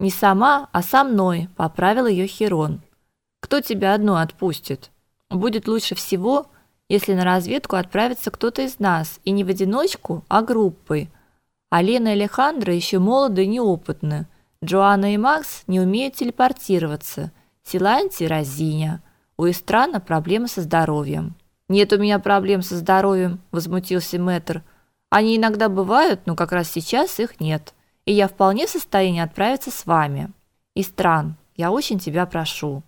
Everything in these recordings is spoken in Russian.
Не сама, а со мной, поправил ее Хирон. Кто тебя одну отпустит? Будет лучше всего, если на разведку отправится кто-то из нас, и не в одиночку, а группой. А Лена и Алехандро еще молоды и неопытны. Джоанна и Макс не умеют телепортироваться. Силанти разиня. У Истрана проблемы со здоровьем. Нет у меня проблем со здоровьем, возмутился Мэтр. Они иногда бывают, но как раз сейчас их нет. И я вполне в состоянии отправиться с вами. Истран, я очень тебя прошу.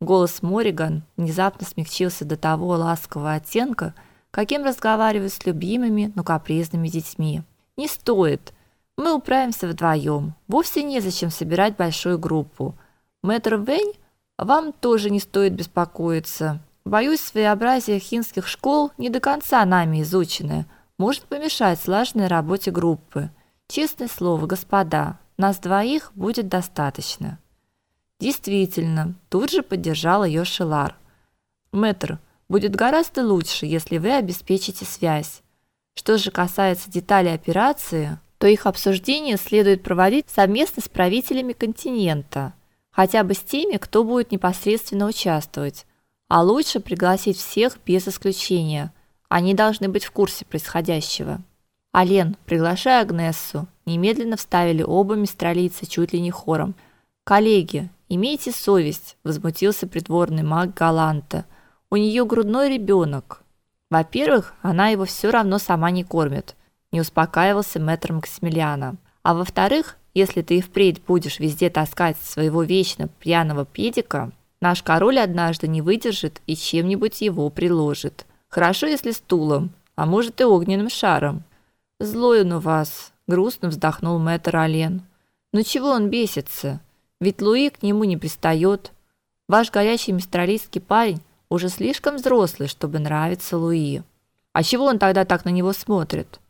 Голос Мориган внезапно смягчился до того ласкового оттенка, каким разговаривают с любимыми, но капризными детьми. Не стоит. Мы управимся вдвоем. Вовсе не зачем собирать большую группу. Мэтр Вэнь, вам тоже не стоит беспокоиться. Боюсь, своеобразие хинских школ не до конца нами изучено, может помешать слаженной работе группы. Честное слово, господа, нас двоих будет достаточно. Действительно, тут же поддержал ее Шелар. Мэтр, будет гораздо лучше, если вы обеспечите связь. Что же касается деталей операции, то их обсуждение следует проводить совместно с правителями континента, хотя бы с теми, кто будет непосредственно участвовать, а лучше пригласить всех без исключения. Они должны быть в курсе происходящего. Ален, приглашай Агнессу. Немедленно вставили оба мистралийца чуть ли не хором. Коллеги, имейте совесть, возмутился придворный маг Галанта. У нее грудной ребенок. Во-первых, она его все равно сама не кормит, не успокаивался мэтр Максимилиана. А во-вторых, если ты и впредь будешь везде таскать своего вечно пьяного педика, наш король однажды не выдержит и чем-нибудь его приложит. Хорошо, если стулом, а может и огненным шаром. Злой он у вас, грустно вздохнул мэтр Ален. Ну чего он бесится? Ведь Луи к нему не пристает. Ваш горячий мистралийский парень уже слишком взрослый, чтобы нравиться Луи. А чего он тогда так на него смотрит?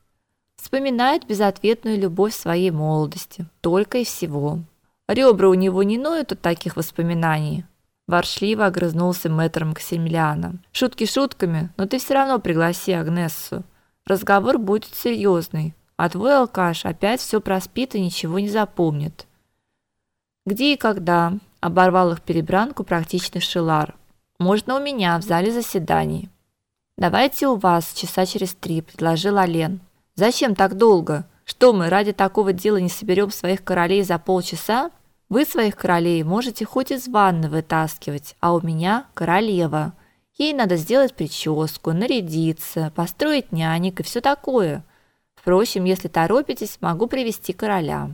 Вспоминает безответную любовь своей молодости, только и всего. Ребра у него не ноют от таких воспоминаний. Воршливо огрызнулся мэтр Максимилиана. Шутки шутками, но ты все равно пригласи Агнессу. Разговор будет серьезный, а твой алкаш опять все проспит и ничего не запомнит. Где и когда оборвал их перебранку практичный Шилар. Можно у меня в зале заседаний. Давайте у вас часа через три, предложил Ален. Зачем так долго? Что мы ради такого дела не соберем своих королей за полчаса? Вы своих королей можете хоть из ванны вытаскивать, а у меня королева. Ей надо сделать прическу, нарядиться, построить нянек и все такое. Впрочем, если торопитесь, могу привести короля.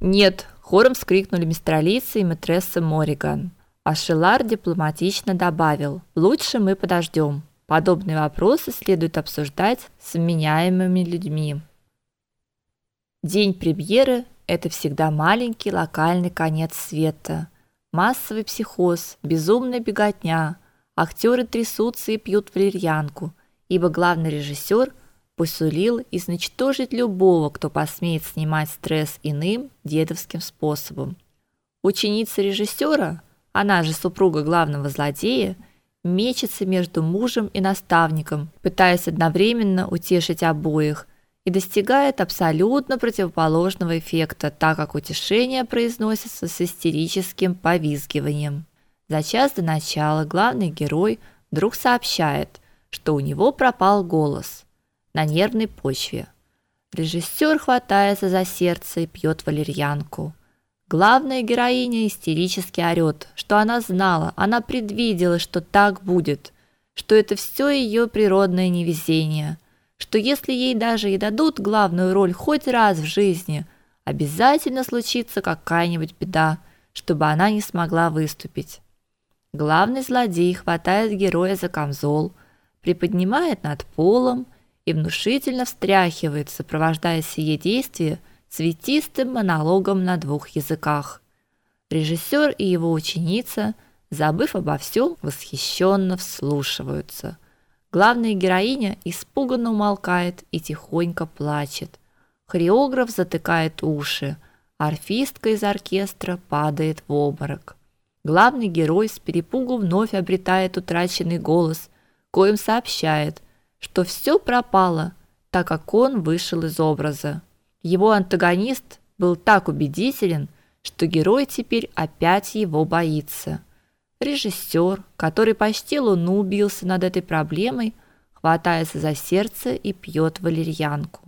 Нет, хором вскрикнули мистралица и матресса Мориган. А Шелар дипломатично добавил: "Лучше мы подождем. Подобные вопросы следует обсуждать с вменяемыми людьми". День премьеры это всегда маленький локальный конец света. Массовый психоз, безумная беготня. Актеры трясутся и пьют валерьянку, ибо главный режиссер посулил изничтожить любого, кто посмеет снимать стресс иным дедовским способом. Ученица режиссера она же супруга главного злодея, мечется между мужем и наставником, пытаясь одновременно утешить обоих, и достигает абсолютно противоположного эффекта, так как утешение произносится с истерическим повизгиванием. За час до начала главный герой вдруг сообщает, что у него пропал голос на нервной почве. Режиссер хватается за сердце и пьет валерьянку. Главная героиня истерически орет, что она знала, она предвидела, что так будет, что это все ее природное невезение, что если ей даже и дадут главную роль хоть раз в жизни, обязательно случится какая-нибудь беда, чтобы она не смогла выступить. Главный злодей хватает героя за камзол, приподнимает над полом и внушительно встряхивает, сопровождая сие действие – цветистым монологом на двух языках. Режиссер и его ученица, забыв обо всем, восхищенно вслушиваются. Главная героиня испуганно умолкает и тихонько плачет. Хореограф затыкает уши. Арфистка из оркестра падает в обморок. Главный герой с перепугу вновь обретает утраченный голос, коим сообщает, что все пропало, так как он вышел из образа. Его антагонист был так убедителен, что герой теперь опять его боится. Режиссер, который почти луну убился над этой проблемой, хватается за сердце и пьет валерьянку.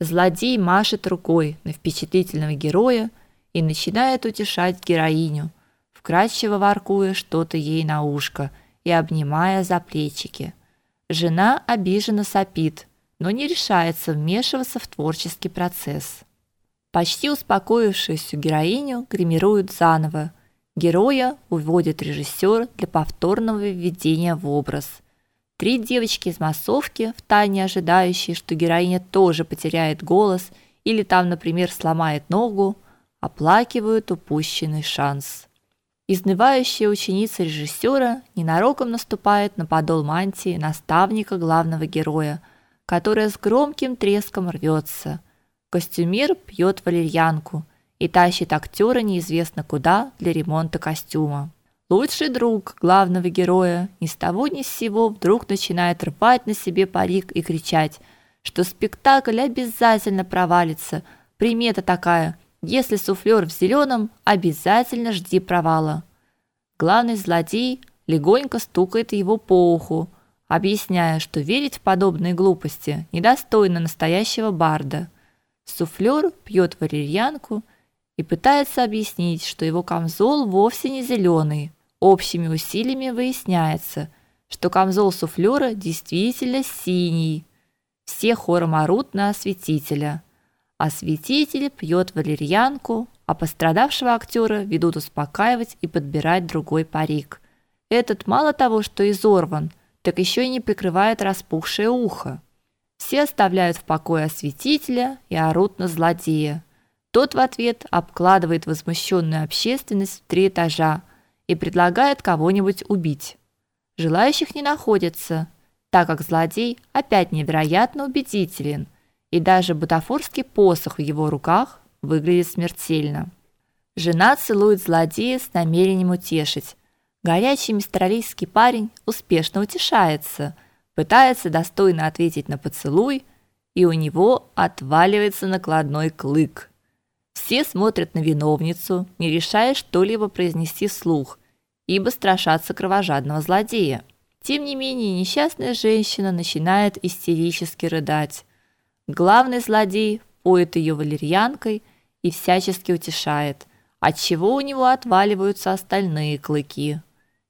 Злодей машет рукой на впечатлительного героя и начинает утешать героиню, вкрадчиво воркуя что-то ей на ушко и обнимая за плечики. Жена обиженно сопит, но не решается вмешиваться в творческий процесс. Почти успокоившуюся героиню гримируют заново. Героя уводит режиссер для повторного введения в образ. Три девочки из массовки, втайне ожидающие, что героиня тоже потеряет голос или там, например, сломает ногу, оплакивают упущенный шанс. Изнывающая ученица режиссера ненароком наступает на подол мантии наставника главного героя, которая с громким треском рвется. Костюмер пьет валерьянку и тащит актера неизвестно куда для ремонта костюма. Лучший друг главного героя ни с того ни с сего вдруг начинает рвать на себе парик и кричать, что спектакль обязательно провалится. Примета такая: если суфлер в зеленом, обязательно жди провала. Главный злодей легонько стукает его по уху, объясняя, что верить в подобные глупости недостойно настоящего барда. Суфлер пьет валерьянку и пытается объяснить, что его камзол вовсе не зеленый. Общими усилиями выясняется, что камзол суфлера действительно синий. Все хором орут на осветителя. Осветитель пьет валерьянку, а пострадавшего актера ведут успокаивать и подбирать другой парик. Этот мало того, что изорван, так еще и не прикрывает распухшее ухо. Все оставляют в покое осветителя и орут на злодея. Тот в ответ обкладывает возмущенную общественность в три этажа, и предлагает кого-нибудь убить. Желающих не находится, так как злодей опять невероятно убедителен, и даже бутафорский посох в его руках выглядит смертельно. Жена целует злодея с намерением утешить. Горячий мистралийский парень успешно утешается, пытается достойно ответить на поцелуй, и у него отваливается накладной клык. Все смотрят на виновницу, не решая что-либо произнести вслух, ибо страшатся кровожадного злодея. Тем не менее, несчастная женщина начинает истерически рыдать. Главный злодей поет ее валерьянкой и всячески утешает, отчего у него отваливаются остальные клыки.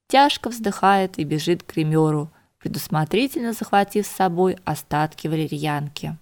Тяжко вздыхает и бежит к гримеру, предусмотрительно захватив с собой остатки валерьянки.